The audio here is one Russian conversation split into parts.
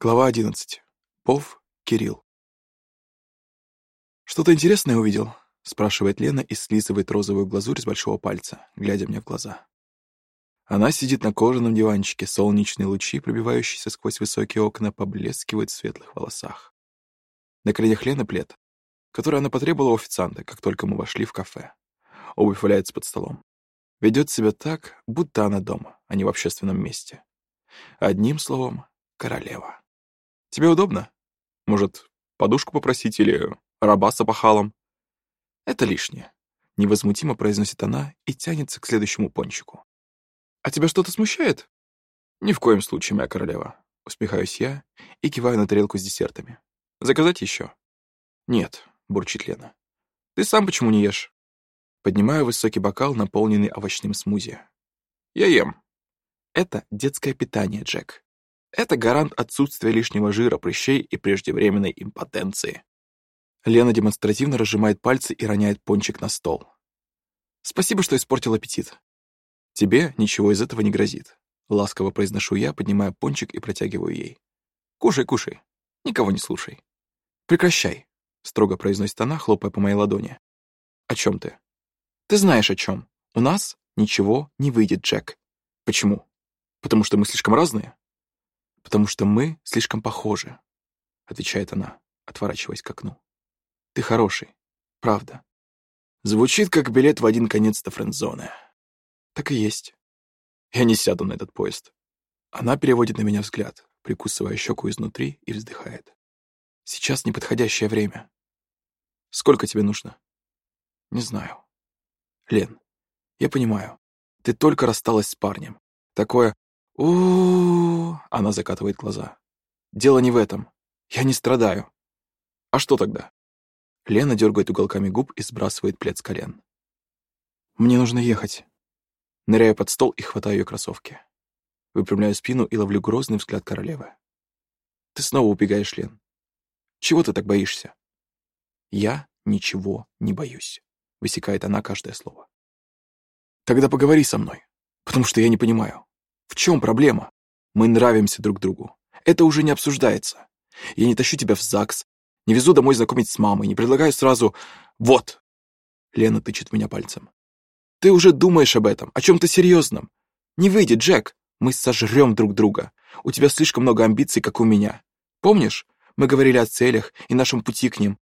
Глава 11. Пов Кирилл. «Что-то интересное увидел?» — спрашивает Лена и слизывает розовую глазурь с большого пальца, глядя мне в глаза. Она сидит на кожаном диванчике, солнечные лучи, пробивающиеся сквозь высокие окна, поблескивают в светлых волосах. На коленях Лены плед, который она потребовала у официанта, как только мы вошли в кафе. Обувь валяется под столом. Ведет себя так, будто она дома, а не в общественном месте. Одним словом, королева. Тебе удобно? Может, подушку попросить или раба с опахалом?» «Это лишнее», — невозмутимо произносит она и тянется к следующему пончику. «А тебя что-то смущает?» «Ни в коем случае, моя королева», — усмехаюсь я и киваю на тарелку с десертами. «Заказать еще?» «Нет», — бурчит Лена. «Ты сам почему не ешь?» Поднимаю высокий бокал, наполненный овощным смузи. «Я ем». «Это детское питание, Джек. Это гарант отсутствия лишнего жира, прыщей и преждевременной импотенции. Лена демонстративно разжимает пальцы и роняет пончик на стол. «Спасибо, что испортил аппетит. Тебе ничего из этого не грозит», — ласково произношу я, поднимая пончик и протягиваю ей. «Кушай, кушай. Никого не слушай». «Прекращай», — строго произносит она, хлопая по моей ладони. «О чем ты?» «Ты знаешь, о чем. У нас ничего не выйдет, Джек». «Почему? Потому что мы слишком разные?» «Потому что мы слишком похожи», — отвечает она, отворачиваясь к окну. «Ты хороший, правда». Звучит, как билет в один конец до френдзоны. Так и есть. Я не сяду на этот поезд. Она переводит на меня взгляд, прикусывая щеку изнутри, и вздыхает. Сейчас неподходящее время. Сколько тебе нужно? Не знаю. Лен, я понимаю. Ты только рассталась с парнем. Такое у, Она закатывает глаза. «Дело не в этом. Я не страдаю». «А что тогда?» Лена дергает уголками губ и сбрасывает плед с колен. «Мне нужно ехать». Ныряю под стол и хватаю ее кроссовки. Выпрямляю спину и ловлю грозный взгляд королевы. «Ты снова убегаешь, Лен. Чего ты так боишься?» «Я ничего не боюсь», — высекает она каждое слово. «Тогда поговори со мной, потому что я не понимаю. В чем проблема? Мы нравимся друг другу. Это уже не обсуждается. Я не тащу тебя в ЗАГС, не везу домой знакомить с мамой, не предлагаю сразу «Вот!» Лена тычет меня пальцем. Ты уже думаешь об этом, о чем-то серьезном. Не выйдет, Джек. Мы сожрем друг друга. У тебя слишком много амбиций, как у меня. Помнишь, мы говорили о целях и нашем пути к ним.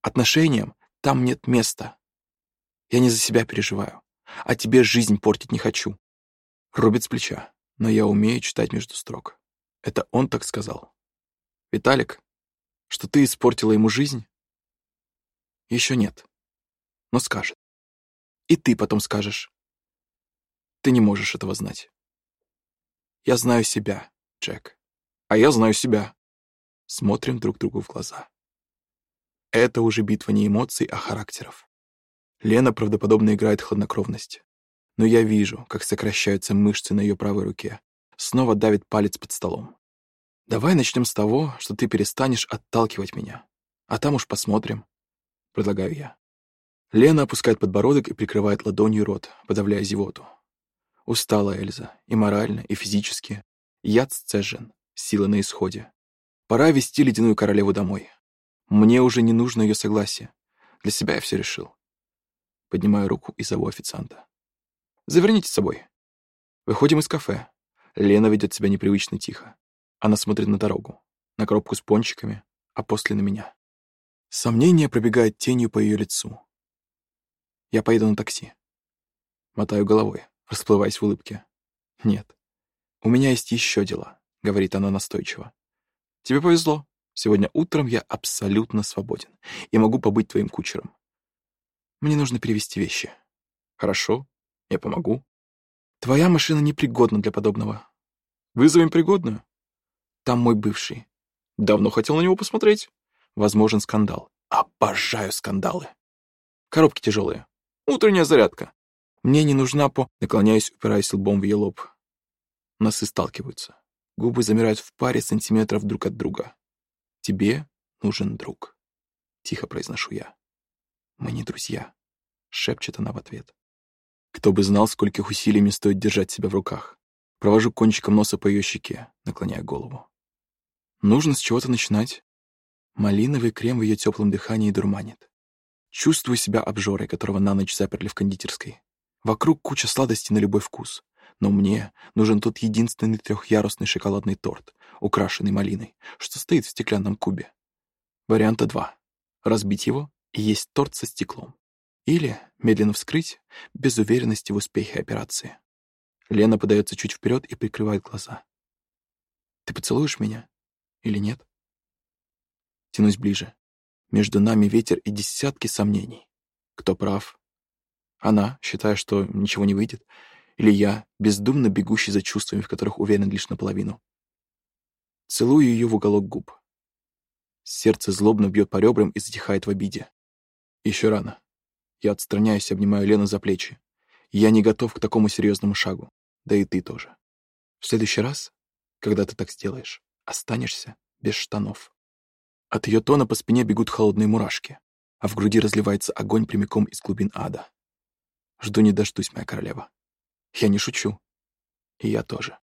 Отношениям там нет места. Я не за себя переживаю, а тебе жизнь портить не хочу. Рубит с плеча, но я умею читать между строк. Это он так сказал. Виталик, что ты испортила ему жизнь? Еще нет, но скажет. И ты потом скажешь. Ты не можешь этого знать. Я знаю себя, Джек. А я знаю себя. Смотрим друг другу в глаза. Это уже битва не эмоций, а характеров. Лена правдоподобно играет хладнокровность но я вижу, как сокращаются мышцы на ее правой руке. Снова давит палец под столом. «Давай начнем с того, что ты перестанешь отталкивать меня. А там уж посмотрим», — предлагаю я. Лена опускает подбородок и прикрывает ладонью рот, подавляя зевоту. Устала Эльза, и морально, и физически. Яд сцежен, сила на исходе. Пора вести ледяную королеву домой. Мне уже не нужно ее согласие. Для себя я все решил. Поднимаю руку и зову официанта. Заверните с собой. Выходим из кафе. Лена ведет себя непривычно тихо. Она смотрит на дорогу, на коробку с пончиками, а после на меня. Сомнение пробегает тенью по ее лицу. Я поеду на такси. Мотаю головой, расплываясь в улыбке. Нет. У меня есть еще дела, говорит она настойчиво. Тебе повезло. Сегодня утром я абсолютно свободен и могу побыть твоим кучером. Мне нужно перевести вещи. Хорошо, я помогу. Твоя машина непригодна для подобного. Вызовем пригодную. Там мой бывший. Давно хотел на него посмотреть. Возможен скандал. Обожаю скандалы. Коробки тяжелые. Утренняя зарядка. Мне не нужна по... Наклоняюсь, упираясь лбом в ее лоб. Носы сталкиваются. Губы замирают в паре сантиметров друг от друга. Тебе нужен друг. Тихо произношу я. Мы не друзья. Шепчет она в ответ. Кто бы знал, скольких усилиями стоит держать себя в руках. Провожу кончиком носа по ее щеке, наклоняя голову. Нужно с чего-то начинать. Малиновый крем в ее теплом дыхании дурманит. Чувствую себя обжорой, которого на ночь заперли в кондитерской. Вокруг куча сладостей на любой вкус. Но мне нужен тот единственный трехъярусный шоколадный торт, украшенный малиной, что стоит в стеклянном кубе. Варианта два. Разбить его и есть торт со стеклом. Или медленно вскрыть, без уверенности в успехе операции. Лена подается чуть вперед и прикрывает глаза. «Ты поцелуешь меня или нет?» Тянусь ближе. Между нами ветер и десятки сомнений. Кто прав? Она, считая, что ничего не выйдет, или я, бездумно бегущий за чувствами, в которых уверен лишь наполовину. Целую ее в уголок губ. Сердце злобно бьет по ребрам и затихает в обиде. Еще рано. Я отстраняюсь и обнимаю Лену за плечи. Я не готов к такому серьезному шагу. Да и ты тоже. В следующий раз, когда ты так сделаешь, останешься без штанов. От ее тона по спине бегут холодные мурашки, а в груди разливается огонь прямиком из глубин ада. Жду не дождусь, моя королева. Я не шучу. И я тоже.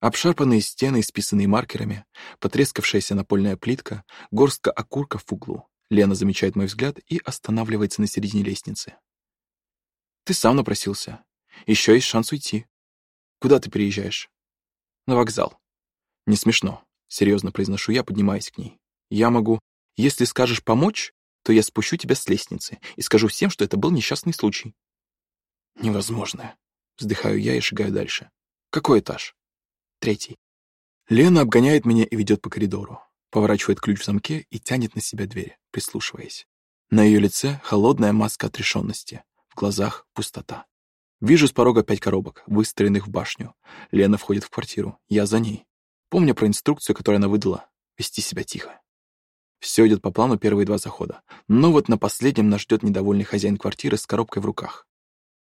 Обшарпанные стены, исписанные маркерами, потрескавшаяся напольная плитка, горстка окурков в углу. Лена замечает мой взгляд и останавливается на середине лестницы. Ты сам напросился. Еще есть шанс уйти. Куда ты переезжаешь? На вокзал. Не смешно. Серьезно произношу я, поднимаясь к ней. Я могу... Если скажешь помочь, то я спущу тебя с лестницы и скажу всем, что это был несчастный случай. Невозможно. Вздыхаю я и шагаю дальше. Какой этаж? Третий. Лена обгоняет меня и ведет по коридору. Поворачивает ключ в замке и тянет на себя дверь, прислушиваясь. На ее лице холодная маска отрешенности. В глазах пустота. Вижу с порога пять коробок, выстроенных в башню. Лена входит в квартиру. Я за ней. Помня про инструкцию, которую она выдала, вести себя тихо. Все идет по плану первые два захода. Но вот на последнем нас ждет недовольный хозяин квартиры с коробкой в руках.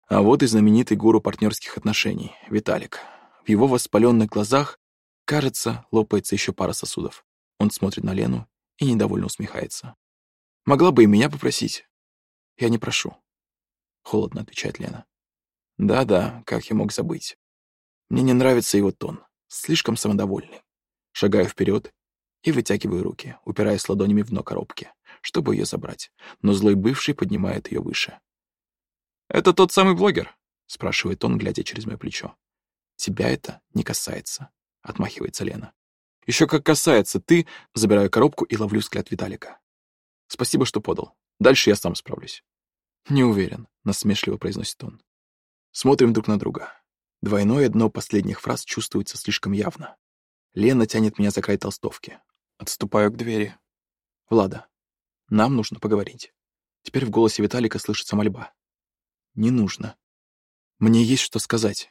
А вот и знаменитый гуру партнерских отношений, Виталик. В его воспаленных глазах, кажется, лопается еще пара сосудов. Он смотрит на Лену и недовольно усмехается. «Могла бы и меня попросить». «Я не прошу», — холодно отвечает Лена. «Да-да, как я мог забыть. Мне не нравится его тон, слишком самодовольный. Шагаю вперед и вытягиваю руки, упираясь ладонями в дно коробки, чтобы ее забрать, но злой бывший поднимает ее выше. «Это тот самый блогер?» — спрашивает он, глядя через мое плечо. «Тебя это не касается», — отмахивается Лена. «Еще как касается, ты...» — забираю коробку и ловлю взгляд Виталика. «Спасибо, что подал. Дальше я сам справлюсь». «Не уверен», — насмешливо произносит он. Смотрим друг на друга. Двойное дно последних фраз чувствуется слишком явно. Лена тянет меня за край толстовки. Отступаю к двери. «Влада, нам нужно поговорить». Теперь в голосе Виталика слышится мольба. Не нужно. Мне есть что сказать.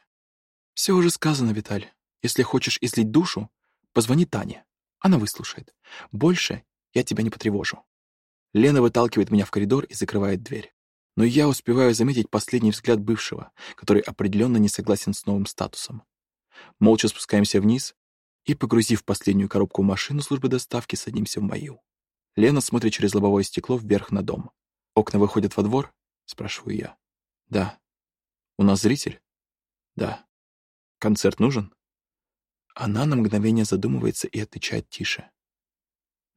Все уже сказано, Виталь. Если хочешь излить душу, позвони Тане. Она выслушает. Больше я тебя не потревожу. Лена выталкивает меня в коридор и закрывает дверь. Но я успеваю заметить последний взгляд бывшего, который определенно не согласен с новым статусом. Молча спускаемся вниз и, погрузив последнюю коробку в машину службы доставки, садимся в мою. Лена смотрит через лобовое стекло вверх на дом. «Окна выходят во двор?» — спрашиваю я. Да. У нас зритель? Да. Концерт нужен? Она на мгновение задумывается и отвечает тише.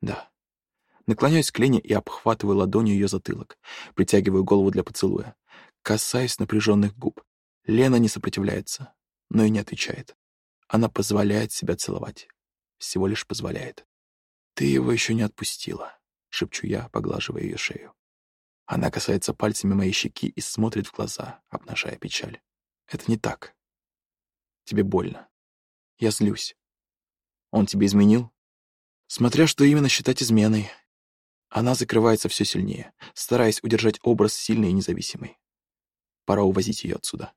Да. Наклоняюсь к Лене и обхватываю ладонью ее затылок, притягиваю голову для поцелуя. Касаюсь напряженных губ. Лена не сопротивляется, но и не отвечает. Она позволяет себя целовать. Всего лишь позволяет. «Ты его еще не отпустила», — шепчу я, поглаживая ее шею. Она касается пальцами моей щеки и смотрит в глаза, обнажая печаль. Это не так. Тебе больно. Я злюсь. Он тебе изменил? Смотря что именно считать изменой. Она закрывается все сильнее, стараясь удержать образ сильной и независимой. Пора увозить ее отсюда.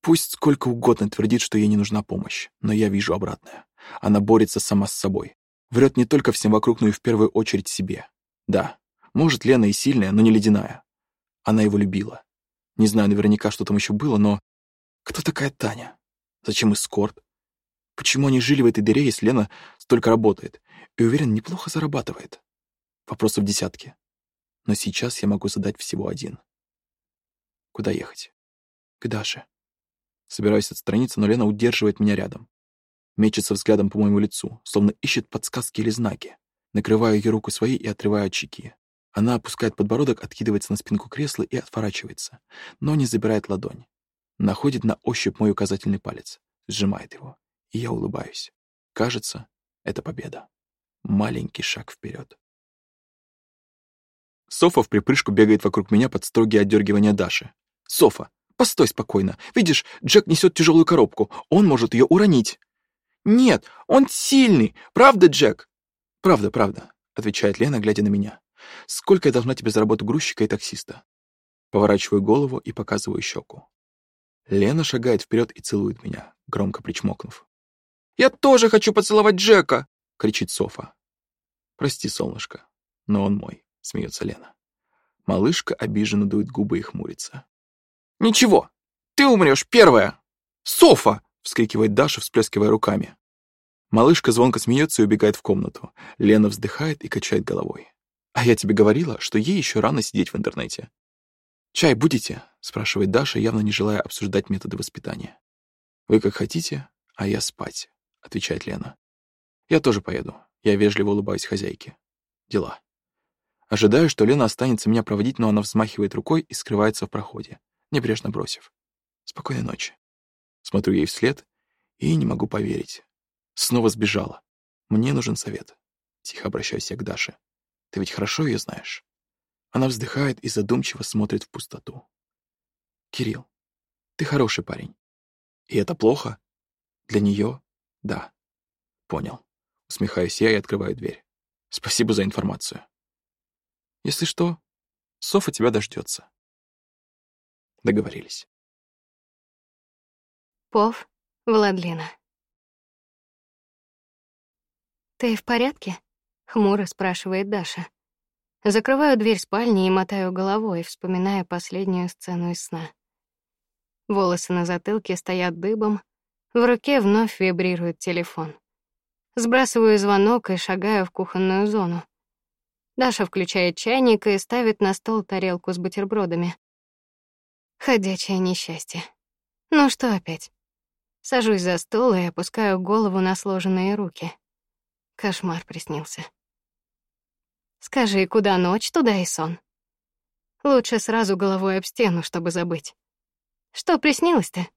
Пусть сколько угодно твердит, что ей не нужна помощь, но я вижу обратное. Она борется сама с собой. Врет не только всем вокруг, но и в первую очередь себе. Да, может, Лена и сильная, но не ледяная. Она его любила. Не знаю наверняка, что там еще было, но... Кто такая Таня? Зачем эскорт? Почему они жили в этой дыре, если Лена столько работает? И, уверен, неплохо зарабатывает. Вопросов десятки. Но сейчас я могу задать всего один. Куда ехать? К Даше. Собираюсь отстраниться, но Лена удерживает меня рядом. Мечется взглядом по моему лицу, словно ищет подсказки или знаки. Накрываю ее руку своей и отрываю от щеки. Она опускает подбородок, откидывается на спинку кресла и отворачивается, но не забирает ладонь. Находит на ощупь мой указательный палец, сжимает его, и я улыбаюсь. Кажется, это победа. Маленький шаг вперед. Софа в припрыжку бегает вокруг меня под строгие отдергивания Даши. «Софа, постой спокойно. Видишь, Джек несет тяжелую коробку. Он может ее уронить». «Нет, он сильный. Правда, Джек?» «Правда, правда», — отвечает Лена, глядя на меня. «Сколько я должна тебе за работу грузчика и таксиста?» Поворачиваю голову и показываю щеку. Лена шагает вперед и целует меня, громко причмокнув. «Я тоже хочу поцеловать Джека!» — кричит Софа. «Прости, солнышко, но он мой», — смеется Лена. Малышка обиженно дует губы и хмурится. «Ничего, ты умрешь первая! Софа!» — вскрикивает Даша, всплескивая руками. Малышка звонко смеется и убегает в комнату. Лена вздыхает и качает головой. «А я тебе говорила, что ей еще рано сидеть в интернете». «Чай будете?» — спрашивает Даша, явно не желая обсуждать методы воспитания. «Вы как хотите, а я спать», — отвечает Лена. «Я тоже поеду». Я вежливо улыбаюсь хозяйке. Дела. Ожидаю, что Лена останется меня проводить, но она взмахивает рукой и скрывается в проходе, небрежно бросив. «Спокойной ночи». Смотрю ей вслед и не могу поверить. Снова сбежала. Мне нужен совет. Тихо обращаюсь я к Даше. Ты ведь хорошо ее знаешь? Она вздыхает и задумчиво смотрит в пустоту. Кирилл, ты хороший парень. И это плохо? Для нее? Да. Понял. Усмехаюсь я и открываю дверь. Спасибо за информацию. Если что, Софа тебя дождется. Договорились. Пов, Владлена. «Ты в порядке?» — хмуро спрашивает Даша. Закрываю дверь спальни и мотаю головой, вспоминая последнюю сцену из сна. Волосы на затылке стоят дыбом, в руке вновь вибрирует телефон. Сбрасываю звонок и шагаю в кухонную зону. Даша включает чайник и ставит на стол тарелку с бутербродами. Ходячее несчастье. Ну что опять? Сажусь за стол и опускаю голову на сложенные руки. Кошмар приснился. Скажи, куда ночь, туда и сон. Лучше сразу головой об стену, чтобы забыть. Что приснилось-то?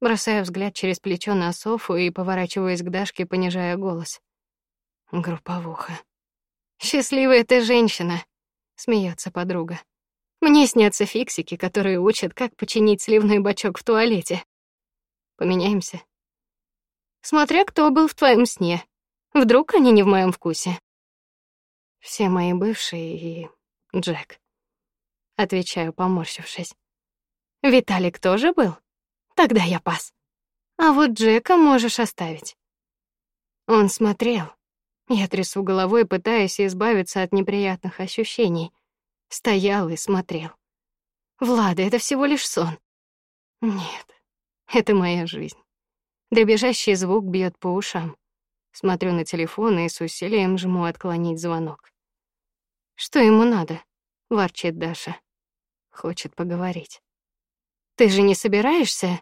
Бросаю взгляд через плечо на Софу и поворачиваюсь к Дашке, понижая голос. Групповуха. Счастливая ты женщина, смеется подруга. Мне снятся фиксики, которые учат, как починить сливной бачок в туалете. Поменяемся. Смотря кто был в твоем сне. Вдруг они не в моем вкусе. Все мои бывшие и Джек. Отвечаю, поморщившись. Виталик тоже был? Тогда я пас. А вот Джека можешь оставить. Он смотрел. Я трясу головой, пытаясь избавиться от неприятных ощущений. Стоял и смотрел. Влада, это всего лишь сон. Нет, это моя жизнь. Дребезжащий звук бьет по ушам. Смотрю на телефон и с усилием жму отклонить звонок. Что ему надо? ворчит Даша. Хочет поговорить. Ты же не собираешься?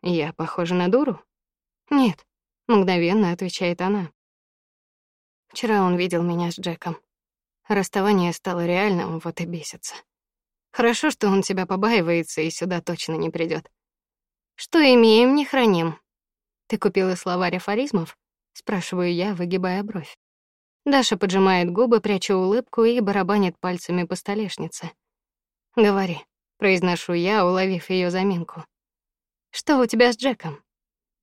Я похожа на дуру? Нет, мгновенно отвечает она. Вчера он видел меня с Джеком. Расставание стало реальным, вот и бесится. Хорошо, что он тебя побаивается и сюда точно не придет. Что имеем, не храним. Ты купила словарь афоризмов? спрашиваю я, выгибая бровь. Даша поджимает губы, пряча улыбку и барабанит пальцами по столешнице. Говори, произношу я, уловив ее заминку. Что у тебя с Джеком?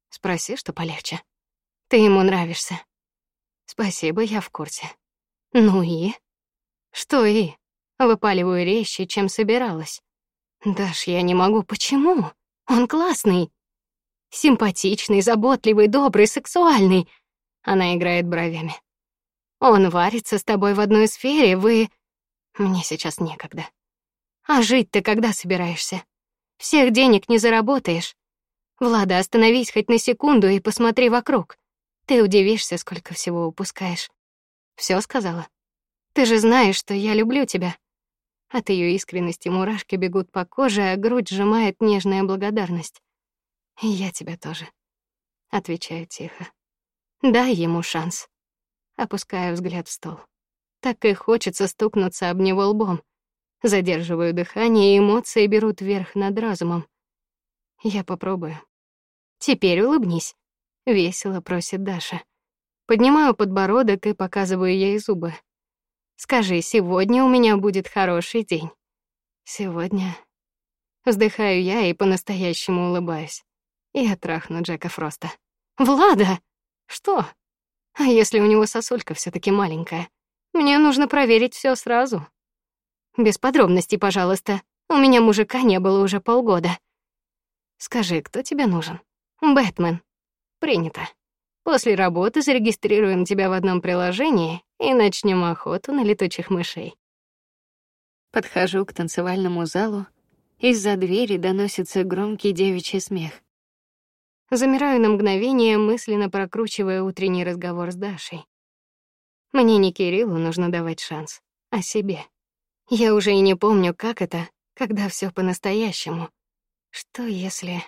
Спроси, что полегче. Ты ему нравишься. Спасибо, я в курсе. Ну и? Что и? Выпаливаю резче, чем собиралась. Даш, я не могу. Почему? Он классный. Симпатичный, заботливый, добрый, сексуальный. Она играет бровями. Он варится с тобой в одной сфере, вы... Мне сейчас некогда. А жить ты когда собираешься? Всех денег не заработаешь. Влада, остановись хоть на секунду и посмотри вокруг. Ты удивишься, сколько всего упускаешь. Все сказала? Ты же знаешь, что я люблю тебя. От ее искренности мурашки бегут по коже, а грудь сжимает нежная благодарность. И я тебя тоже. отвечаю тихо. Дай ему шанс. Опускаю взгляд в стол. Так и хочется стукнуться об него лбом. Задерживаю дыхание, и эмоции берут верх над разумом. Я попробую. Теперь улыбнись, весело просит Даша. Поднимаю подбородок и показываю ей зубы. Скажи, сегодня у меня будет хороший день. Сегодня вздыхаю я и по-настоящему улыбаюсь. Я трахну Джека Фроста. Влада, что? А если у него сосулька все таки маленькая? Мне нужно проверить все сразу. Без подробностей, пожалуйста. У меня мужика не было уже полгода. Скажи, кто тебе нужен? Бэтмен. Принято. После работы зарегистрируем тебя в одном приложении и начнем охоту на летучих мышей. Подхожу к танцевальному залу. Из-за двери доносится громкий девичий смех. Замираю на мгновение, мысленно прокручивая утренний разговор с Дашей. Мне не Кириллу нужно давать шанс, а себе. Я уже и не помню, как это, когда все по-настоящему. Что если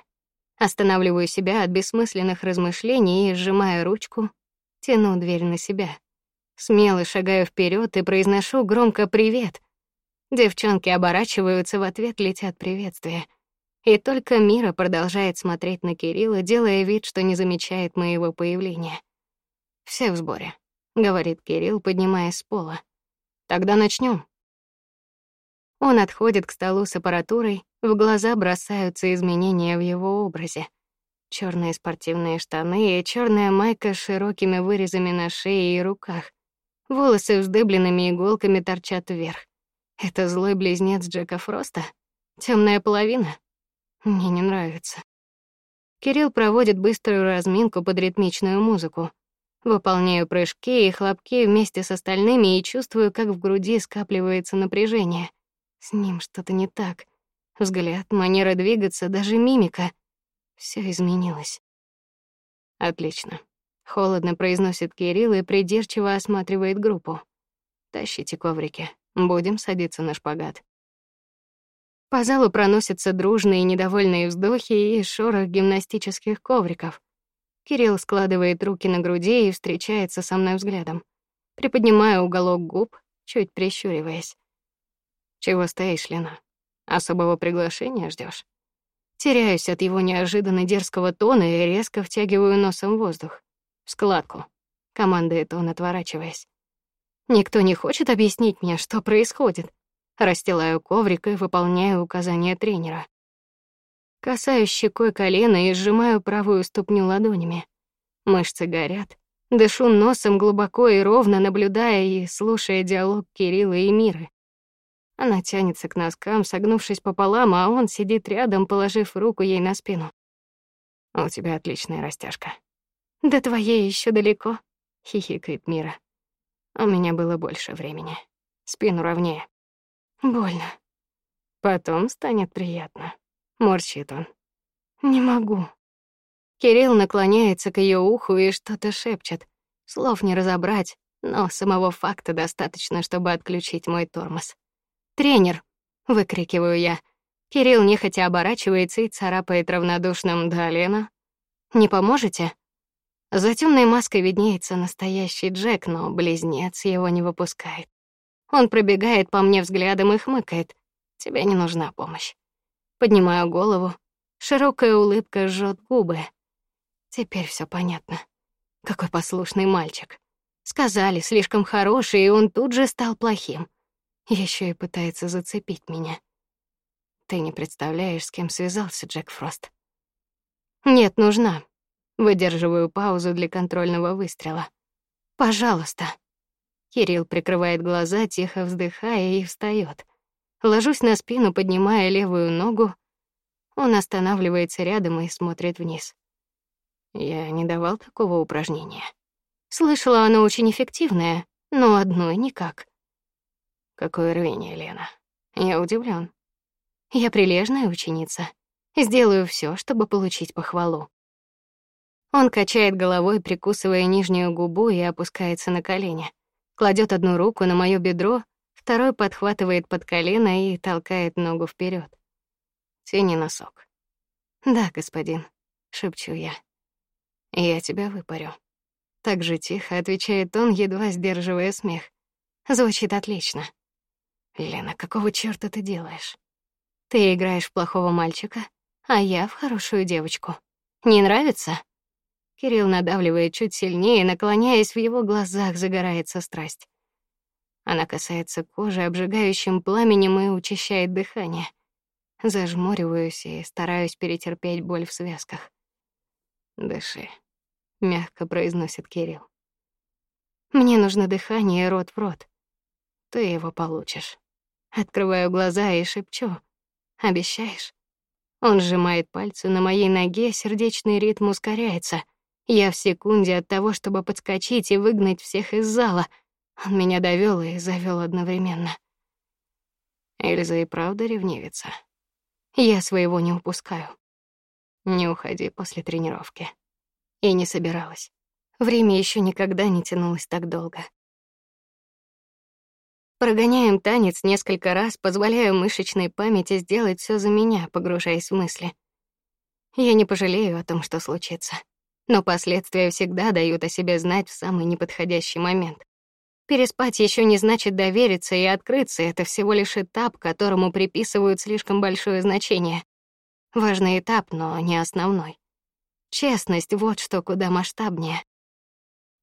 Останавливаю себя от бессмысленных размышлений и, сжимая ручку, тяну дверь на себя. Смело шагаю вперед и произношу громко «Привет!». Девчонки оборачиваются, в ответ летят приветствия. И только Мира продолжает смотреть на Кирилла, делая вид, что не замечает моего появления. «Все в сборе», — говорит Кирилл, поднимаясь с пола. «Тогда начнем. Он отходит к столу с аппаратурой, в глаза бросаются изменения в его образе. Черные спортивные штаны и черная майка с широкими вырезами на шее и руках. Волосы вздыбленными иголками торчат вверх. Это злой близнец Джека Фроста? Темная половина? Мне не нравится. Кирилл проводит быструю разминку под ритмичную музыку. Выполняю прыжки и хлопки вместе с остальными и чувствую, как в груди скапливается напряжение. С ним что-то не так. Взгляд, манера двигаться, даже мимика. Все изменилось. Отлично. Холодно произносит Кирилл и придирчиво осматривает группу. Тащите коврики. Будем садиться на шпагат. По залу проносятся дружные недовольные вздохи и шорох гимнастических ковриков. Кирилл складывает руки на груди и встречается со мной взглядом. Приподнимаю уголок губ, чуть прищуриваясь. Чего стоишь, Лена? Особого приглашения ждешь? Теряюсь от его неожиданно дерзкого тона и резко втягиваю носом воздух. В складку. Командует он, отворачиваясь. Никто не хочет объяснить мне, что происходит. Расстилаю коврик и выполняю указания тренера. Касаюсь щекой колена и сжимаю правую ступню ладонями. Мышцы горят. Дышу носом глубоко и ровно, наблюдая и слушая диалог Кирилла и Миры. Она тянется к носкам, согнувшись пополам, а он сидит рядом, положив руку ей на спину. У тебя отличная растяжка. До твоей еще далеко, хихикает Мира. У меня было больше времени. Спину ровнее. Больно. Потом станет приятно. Морщит он. Не могу. Кирилл наклоняется к ее уху и что-то шепчет. Слов не разобрать, но самого факта достаточно, чтобы отключить мой тормоз. «Тренер!» — выкрикиваю я. Кирилл нехотя оборачивается и царапает равнодушным «Да, Лена?» «Не поможете?» За темной маской виднеется настоящий Джек, но близнец его не выпускает. Он пробегает по мне взглядом и хмыкает. «Тебе не нужна помощь». Поднимаю голову. Широкая улыбка жжет губы. Теперь все понятно. Какой послушный мальчик. Сказали, слишком хороший, и он тут же стал плохим. Еще и пытается зацепить меня. Ты не представляешь, с кем связался Джек Фрост. Нет, нужна. Выдерживаю паузу для контрольного выстрела. Пожалуйста. Кирилл прикрывает глаза, тихо вздыхая и встает. Ложусь на спину, поднимая левую ногу. Он останавливается рядом и смотрит вниз. Я не давал такого упражнения. Слышала, оно очень эффективное, но одной никак. Какое рвение, Лена. Я удивлен. Я прилежная ученица. Сделаю все, чтобы получить похвалу. Он качает головой, прикусывая нижнюю губу и опускается на колени. Кладет одну руку на моё бедро, второй подхватывает под колено и толкает ногу вперед. Тяни носок. Да, господин, шепчу я. Я тебя выпарю. Так же тихо отвечает он, едва сдерживая смех. Звучит отлично. Лена, какого чёрта ты делаешь? Ты играешь в плохого мальчика, а я в хорошую девочку. Не нравится? Кирилл надавливает чуть сильнее, наклоняясь, в его глазах загорается страсть. Она касается кожи обжигающим пламенем и учащает дыхание. Зажмуриваюсь и стараюсь перетерпеть боль в связках. Дыши, мягко произносит Кирилл. Мне нужно дыхание рот в рот. Ты его получишь. Открываю глаза и шепчу: "Обещаешь?" Он сжимает пальцы на моей ноге, сердечный ритм ускоряется. Я в секунде от того, чтобы подскочить и выгнать всех из зала. Он меня довёл и завёл одновременно. Эльза и правда ревнивится. Я своего не упускаю. Не уходи после тренировки. И не собиралась. Время ещё никогда не тянулось так долго. Прогоняем танец несколько раз, позволяя мышечной памяти сделать все за меня, погружаясь в мысли. Я не пожалею о том, что случится, но последствия всегда дают о себе знать в самый неподходящий момент. Переспать еще не значит довериться и открыться, это всего лишь этап, которому приписывают слишком большое значение. Важный этап, но не основной. Честность вот что куда масштабнее.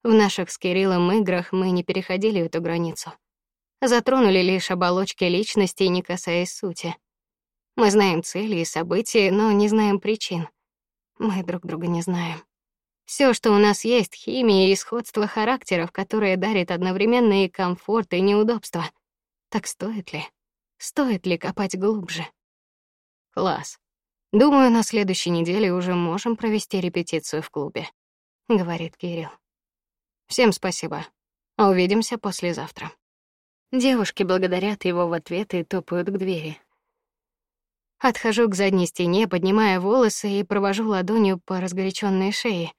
В наших с Кириллом играх мы не переходили эту границу затронули лишь оболочки личности, не касаясь сути. Мы знаем цели и события, но не знаем причин. Мы друг друга не знаем. Все, что у нас есть, химия и сходство характеров, которые дарит одновременно и комфорт, и неудобство. Так стоит ли? Стоит ли копать глубже? Класс. Думаю, на следующей неделе уже можем провести репетицию в клубе, говорит Кирилл. Всем спасибо. Увидимся послезавтра. Девушки благодарят его в ответ и топают к двери. Отхожу к задней стене, поднимая волосы и провожу ладонью по разгоряченной шее.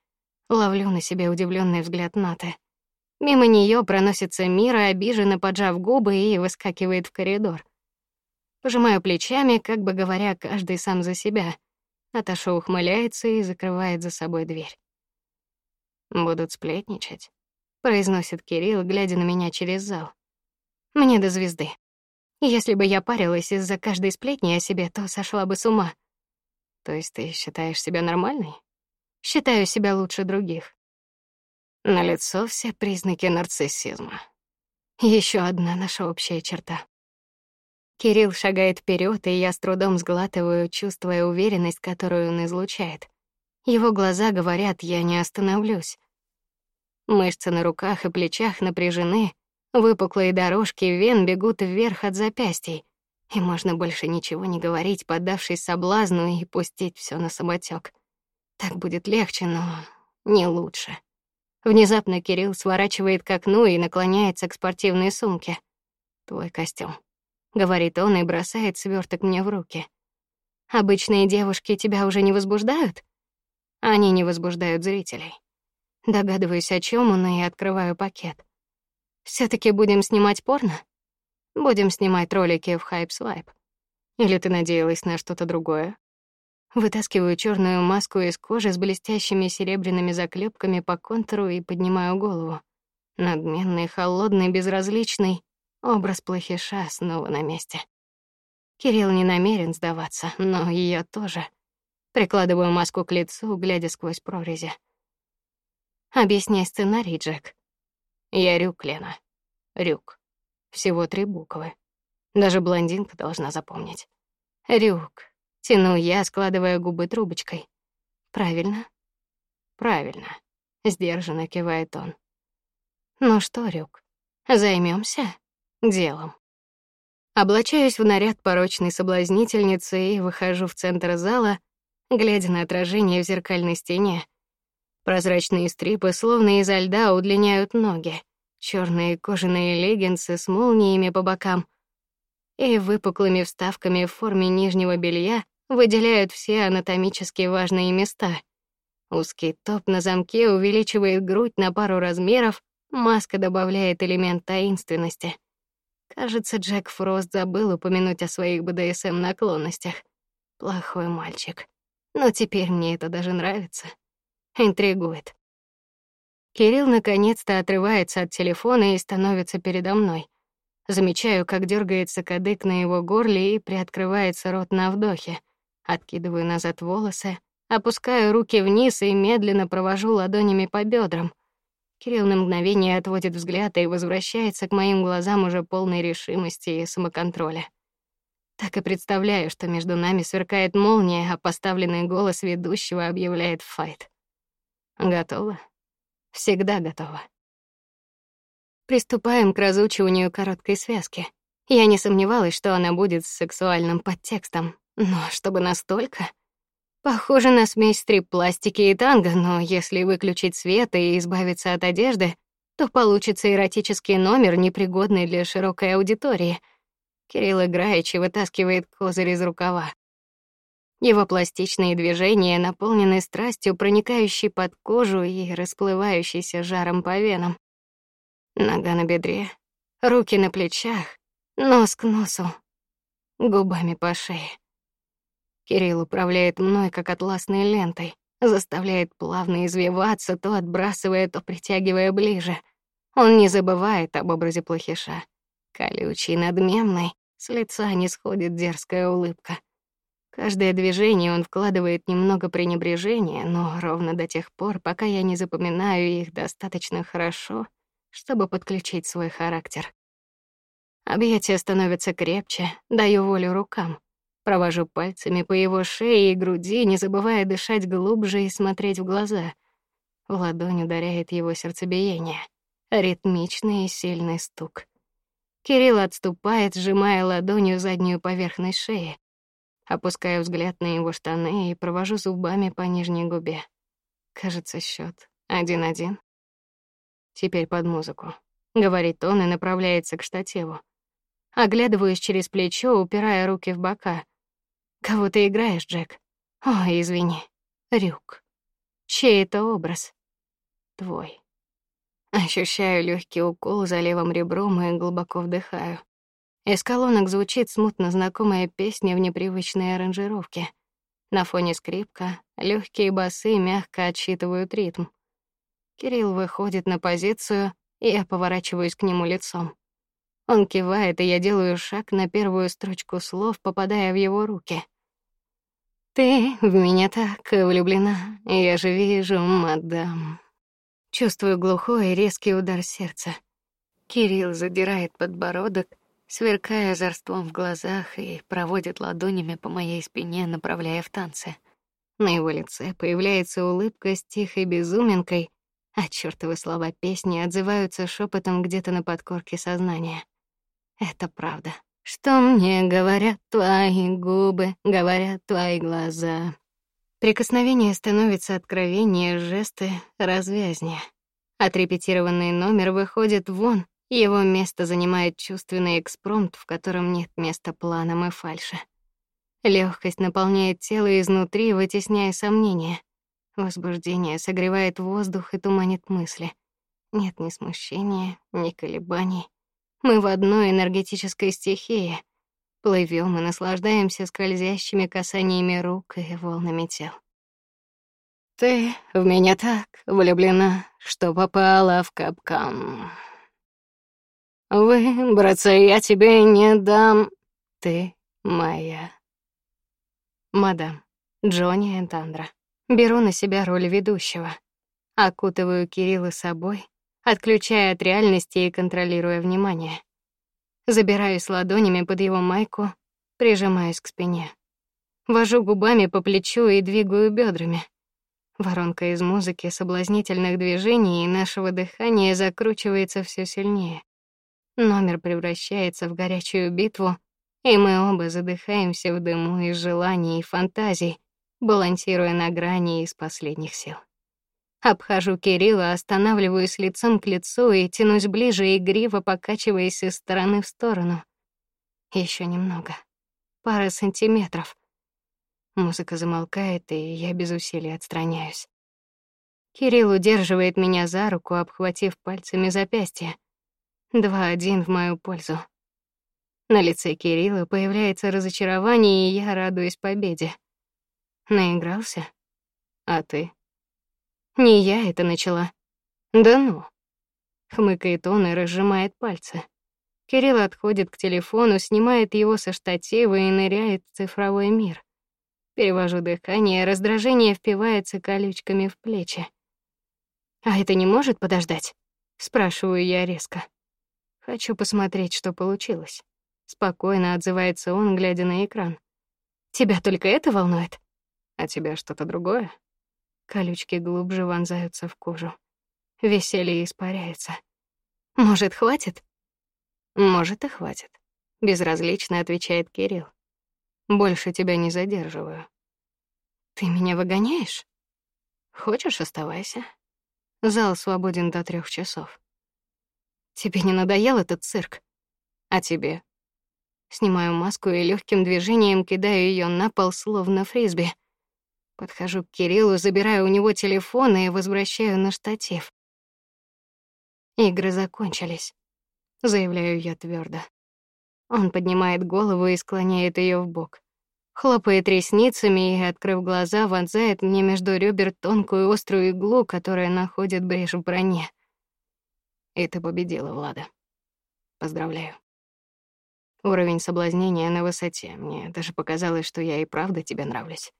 Ловлю на себе удивленный взгляд Наты. Мимо нее проносится Мира, обиженно поджав губы и выскакивает в коридор. Пожимаю плечами, как бы говоря, каждый сам за себя. Наташа ухмыляется и закрывает за собой дверь. Будут сплетничать, произносит Кирилл, глядя на меня через зал. Мне до звезды. Если бы я парилась из-за каждой сплетни о себе, то сошла бы с ума. То есть ты считаешь себя нормальной? Считаю себя лучше других. На лицо все признаки нарциссизма. Еще одна наша общая черта. Кирилл шагает вперед, и я с трудом сглатываю, чувствуя уверенность, которую он излучает. Его глаза говорят: "Я не остановлюсь". Мышцы на руках и плечах напряжены, Выпуклые дорожки вен бегут вверх от запястий, и можно больше ничего не говорить, поддавшись соблазну и пустить все на самотек. Так будет легче, но не лучше. Внезапно Кирилл сворачивает к окну и наклоняется к спортивной сумке. Твой костюм, говорит он и бросает сверток мне в руки. Обычные девушки тебя уже не возбуждают? Они не возбуждают зрителей. Догадываюсь, о чем он, и открываю пакет все таки будем снимать порно? Будем снимать ролики в Swipe. Или ты надеялась на что-то другое? Вытаскиваю черную маску из кожи с блестящими серебряными заклепками по контуру и поднимаю голову. Надменный, холодный, безразличный образ плохиша снова на месте. Кирилл не намерен сдаваться, но и я тоже. Прикладываю маску к лицу, глядя сквозь прорези. Объясняй сценарий, Джек. Я Рюк, Лена. Рюк. Всего три буквы. Даже блондинка должна запомнить. Рюк. Тяну я, складывая губы трубочкой. Правильно? Правильно. Сдержанно кивает он. Ну что, Рюк, займемся делом. Облачаюсь в наряд порочной соблазнительницы и выхожу в центр зала, глядя на отражение в зеркальной стене. Прозрачные стрипы, словно изо льда, удлиняют ноги. Черные кожаные леггинсы с молниями по бокам и выпуклыми вставками в форме нижнего белья выделяют все анатомически важные места. Узкий топ на замке увеличивает грудь на пару размеров, маска добавляет элемент таинственности. Кажется, Джек Фрост забыл упомянуть о своих БДСМ наклонностях. Плохой мальчик. Но теперь мне это даже нравится. Интригует. Кирилл наконец-то отрывается от телефона и становится передо мной. Замечаю, как дергается кадык на его горле и приоткрывается рот на вдохе. Откидываю назад волосы, опускаю руки вниз и медленно провожу ладонями по бедрам. Кирилл на мгновение отводит взгляд и возвращается к моим глазам уже полной решимости и самоконтроля. Так и представляю, что между нами сверкает молния, а поставленный голос ведущего объявляет файт. Готово. Всегда готова. Приступаем к разучиванию короткой связки. Я не сомневалась, что она будет с сексуальным подтекстом, но чтобы настолько... Похоже на смесь стрип-пластики и танго, но если выключить свет и избавиться от одежды, то получится эротический номер, непригодный для широкой аудитории. Кирилл играючи вытаскивает козырь из рукава. Его пластичные движения наполнены страстью, проникающей под кожу и расплывающейся жаром по венам. Нога на бедре, руки на плечах, нос к носу, губами по шее. Кирилл управляет мной как атласной лентой, заставляет плавно извиваться, то отбрасывая, то притягивая ближе. Он не забывает об образе плохиша. Колючий, надменный, с лица не сходит дерзкая улыбка. Каждое движение он вкладывает немного пренебрежения, но ровно до тех пор, пока я не запоминаю их достаточно хорошо, чтобы подключить свой характер. Объятия становятся крепче, даю волю рукам. Провожу пальцами по его шее и груди, не забывая дышать глубже и смотреть в глаза. В ладонь ударяет его сердцебиение, ритмичный и сильный стук. Кирилл отступает, сжимая ладонью заднюю поверхность шеи. Опускаю взгляд на его штаны и провожу зубами по нижней губе. Кажется, счет один-один. Теперь под музыку, говорит он и направляется к штативу. Оглядываюсь через плечо, упирая руки в бока. Кого ты играешь, Джек? О, извини. Рюк. Чей это образ? Твой. Ощущаю легкий укол за левым ребром и глубоко вдыхаю. Из колонок звучит смутно знакомая песня в непривычной аранжировке. На фоне скрипка, легкие басы мягко отсчитывают ритм. Кирилл выходит на позицию, и я поворачиваюсь к нему лицом. Он кивает, и я делаю шаг на первую строчку слов, попадая в его руки. Ты в меня так влюблена, я же вижу, мадам. Чувствую глухой и резкий удар сердца. Кирилл задирает подбородок, сверкая озорством в глазах и проводит ладонями по моей спине, направляя в танцы. На его лице появляется улыбка с тихой безуминкой, а чёртовы слова песни отзываются шепотом где-то на подкорке сознания. Это правда. Что мне говорят твои губы, говорят твои глаза. Прикосновение становится откровеннее, жесты развязнее. Отрепетированный номер выходит вон, его место занимает чувственный экспромт, в котором нет места планам и фальши. Легкость наполняет тело изнутри, вытесняя сомнения. Возбуждение согревает воздух и туманит мысли. Нет ни смущения, ни колебаний. Мы в одной энергетической стихии. Плывем и наслаждаемся скользящими касаниями рук и волнами тел. Ты в меня так влюблена, что попала в капкан. Выбраться я тебе не дам, ты моя. Мадам Джонни Энтандра. Беру на себя роль ведущего. Окутываю Кирилла собой, отключая от реальности и контролируя внимание. Забираюсь ладонями под его майку, прижимаюсь к спине. Вожу губами по плечу и двигаю бедрами. Воронка из музыки, соблазнительных движений и нашего дыхания закручивается все сильнее. Номер превращается в горячую битву, и мы оба задыхаемся в дыму из желаний и фантазий, балансируя на грани из последних сил. Обхожу Кирилла, останавливаюсь лицом к лицу и тянусь ближе, игриво покачиваясь из стороны в сторону. Еще немного. Пара сантиметров. Музыка замолкает, и я без усилий отстраняюсь. Кирилл удерживает меня за руку, обхватив пальцами запястье. Два-один в мою пользу. На лице Кирилла появляется разочарование, и я радуюсь победе. Наигрался? А ты? Не я это начала. Да ну. Хмыкает он и разжимает пальцы. Кирилл отходит к телефону, снимает его со штатива и ныряет в цифровой мир. Перевожу дыхание, раздражение впивается колючками в плечи. А это не может подождать? спрашиваю я резко. Хочу посмотреть, что получилось. Спокойно отзывается он, глядя на экран. Тебя только это волнует? А тебя что-то другое? Колючки глубже вонзаются в кожу. Веселье испаряется. Может, хватит? Может, и хватит. Безразлично отвечает Кирилл. Больше тебя не задерживаю. Ты меня выгоняешь? Хочешь, оставайся. Зал свободен до трех часов. Тебе не надоел этот цирк? А тебе? Снимаю маску и легким движением кидаю ее на пол, словно фрисби. Подхожу к Кириллу, забираю у него телефон и возвращаю на штатив. Игры закончились, заявляю я твердо. Он поднимает голову и склоняет ее в бок. Хлопает ресницами и, открыв глаза, вонзает мне между ребер тонкую острую иглу, которая находит брешь в броне. И ты победила, Влада. Поздравляю. Уровень соблазнения на высоте. Мне даже показалось, что я и правда тебе нравлюсь.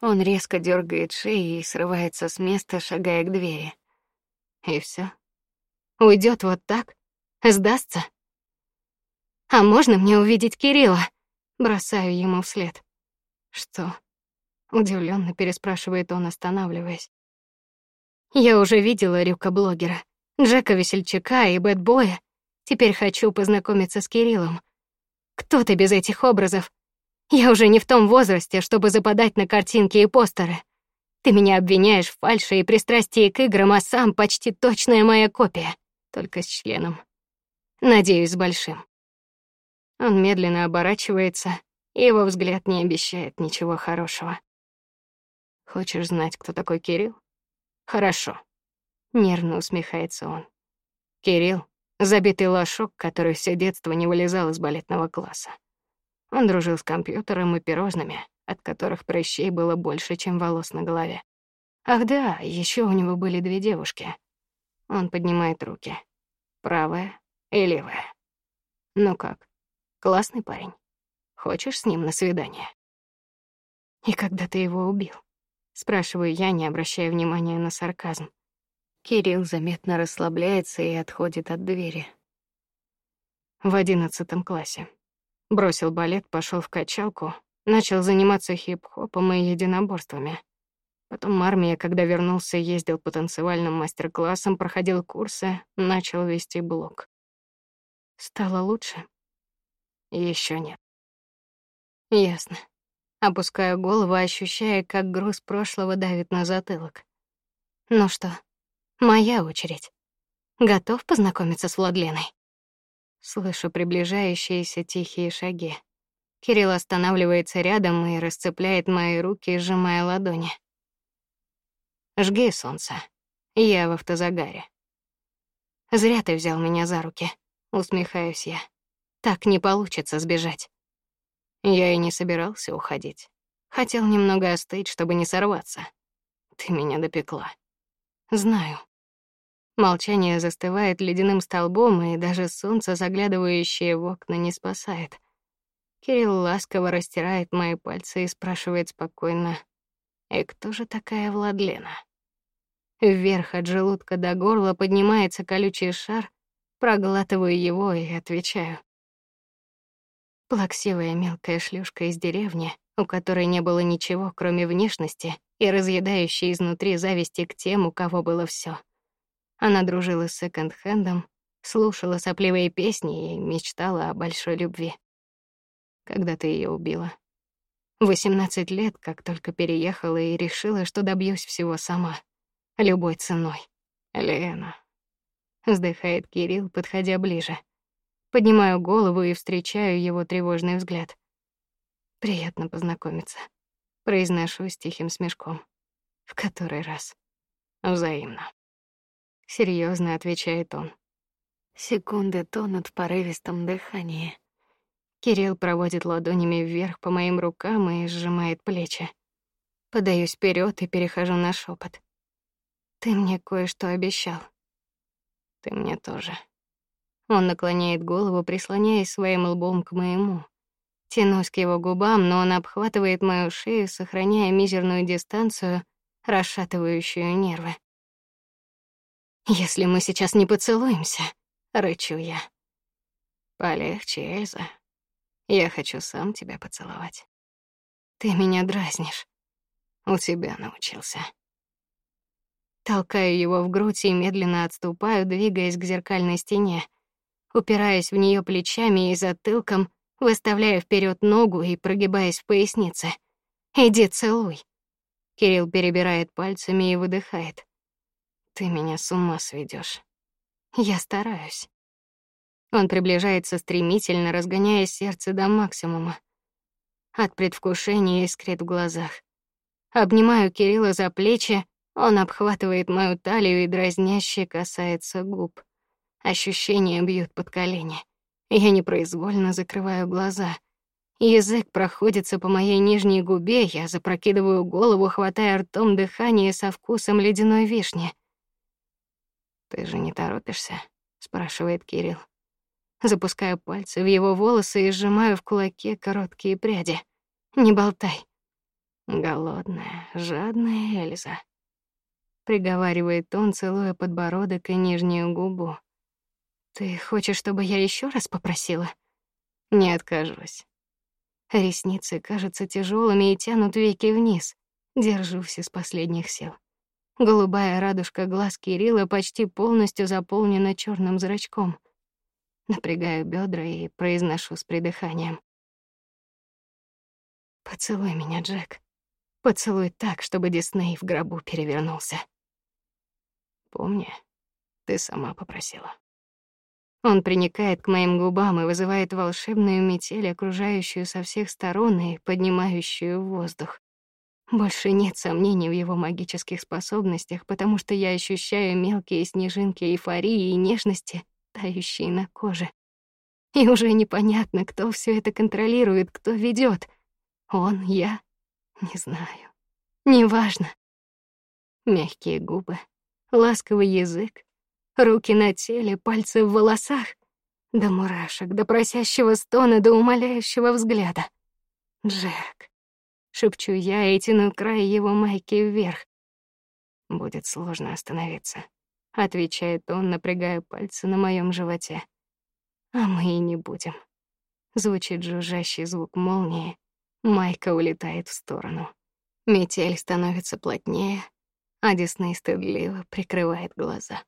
Он резко дергает шею и срывается с места, шагая к двери. И все. Уйдет вот так? Сдастся? А можно мне увидеть Кирилла? Бросаю ему вслед. Что? Удивленно переспрашивает он, останавливаясь. Я уже видела Рюка-блогера, Джека Весельчака и Бэтбоя. Теперь хочу познакомиться с Кириллом. Кто ты без этих образов? Я уже не в том возрасте, чтобы западать на картинки и постеры. Ты меня обвиняешь в фальши и пристрастии к играм, а сам почти точная моя копия, только с членом. Надеюсь, с большим. Он медленно оборачивается, и его взгляд не обещает ничего хорошего. Хочешь знать, кто такой Кирилл? Хорошо. Нервно усмехается он. Кирилл — забитый лошок, который все детство не вылезал из балетного класса. Он дружил с компьютером и пирожными, от которых прыщей было больше, чем волос на голове. Ах да, еще у него были две девушки. Он поднимает руки. Правая и левая. Ну как? Классный парень. Хочешь с ним на свидание? И когда ты его убил? Спрашиваю я, не обращая внимания на сарказм. Кирилл заметно расслабляется и отходит от двери. В одиннадцатом классе. Бросил балет, пошел в качалку, начал заниматься хип-хопом и единоборствами. Потом армия, когда вернулся, ездил по танцевальным мастер-классам, проходил курсы, начал вести блог. Стало лучше? Еще нет. Ясно. Опускаю голову, ощущая, как груз прошлого давит на затылок. Ну что, моя очередь. Готов познакомиться с Владленой? Слышу приближающиеся тихие шаги. Кирилл останавливается рядом и расцепляет мои руки, сжимая ладони. Жги солнце. Я в автозагаре. Зря ты взял меня за руки, усмехаюсь я. Так не получится сбежать. Я и не собирался уходить. Хотел немного остыть, чтобы не сорваться. Ты меня допекла. Знаю. Молчание застывает ледяным столбом, и даже солнце, заглядывающее в окна, не спасает. Кирилл ласково растирает мои пальцы и спрашивает спокойно: "И кто же такая Владлена?" Вверх от желудка до горла поднимается колючий шар, проглатываю его и отвечаю: Плаксивая мелкая шлюшка из деревни, у которой не было ничего, кроме внешности и разъедающей изнутри зависти к тем, у кого было все. Она дружила с секонд-хендом, слушала сопливые песни и мечтала о большой любви. Когда ты ее убила? 18 лет, как только переехала и решила, что добьюсь всего сама, любой ценой. Лена. Вздыхает Кирилл, подходя ближе. Поднимаю голову и встречаю его тревожный взгляд. Приятно познакомиться. Произношу с тихим смешком. В который раз. Взаимно. Серьезно отвечает он. Секунды тонут в порывистом дыхании. Кирилл проводит ладонями вверх по моим рукам и сжимает плечи. Подаюсь вперед и перехожу на шепот. Ты мне кое-что обещал. Ты мне тоже. Он наклоняет голову, прислоняясь своим лбом к моему. Тянусь к его губам, но он обхватывает мою шею, сохраняя мизерную дистанцию, расшатывающую нервы. Если мы сейчас не поцелуемся, рычу я. Полегче, Эльза. Я хочу сам тебя поцеловать. Ты меня дразнишь. У тебя научился. Толкаю его в грудь и медленно отступаю, двигаясь к зеркальной стене. Упираясь в нее плечами и затылком, выставляя вперед ногу и прогибаясь в пояснице. Иди целуй. Кирилл перебирает пальцами и выдыхает. Ты меня с ума сведешь. Я стараюсь. Он приближается стремительно, разгоняя сердце до максимума. От предвкушения искрит в глазах. Обнимаю Кирилла за плечи, он обхватывает мою талию и дразняще касается губ. Ощущения бьют под колени. Я непроизвольно закрываю глаза. Язык проходится по моей нижней губе, я запрокидываю голову, хватая ртом дыхание со вкусом ледяной вишни. Ты же не торопишься? спрашивает Кирилл. Запускаю пальцы в его волосы и сжимаю в кулаке короткие пряди. Не болтай. Голодная, жадная Эльза. Приговаривает он, целуя подбородок и нижнюю губу. Ты хочешь, чтобы я еще раз попросила? Не откажусь. Ресницы кажутся тяжелыми и тянут веки вниз. Держусь из последних сил. Голубая радужка глаз Кирилла почти полностью заполнена черным зрачком. Напрягаю бедра и произношу с придыханием: "Поцелуй меня, Джек. Поцелуй так, чтобы Дисней в гробу перевернулся". Помни, ты сама попросила. Он приникает к моим губам и вызывает волшебную метель, окружающую со всех сторон и поднимающую в воздух. Больше нет сомнений в его магических способностях, потому что я ощущаю мелкие снежинки эйфории и нежности, тающие на коже. И уже непонятно, кто все это контролирует, кто ведет. Он, я, не знаю. Неважно. Мягкие губы, ласковый язык, руки на теле, пальцы в волосах, до мурашек, до просящего стона, до умоляющего взгляда. Джек шепчу я и тяну край его майки вверх. Будет сложно остановиться, отвечает он, напрягая пальцы на моем животе. А мы и не будем. Звучит жужжащий звук молнии. Майка улетает в сторону. Метель становится плотнее, а Дисней стыдливо прикрывает глаза.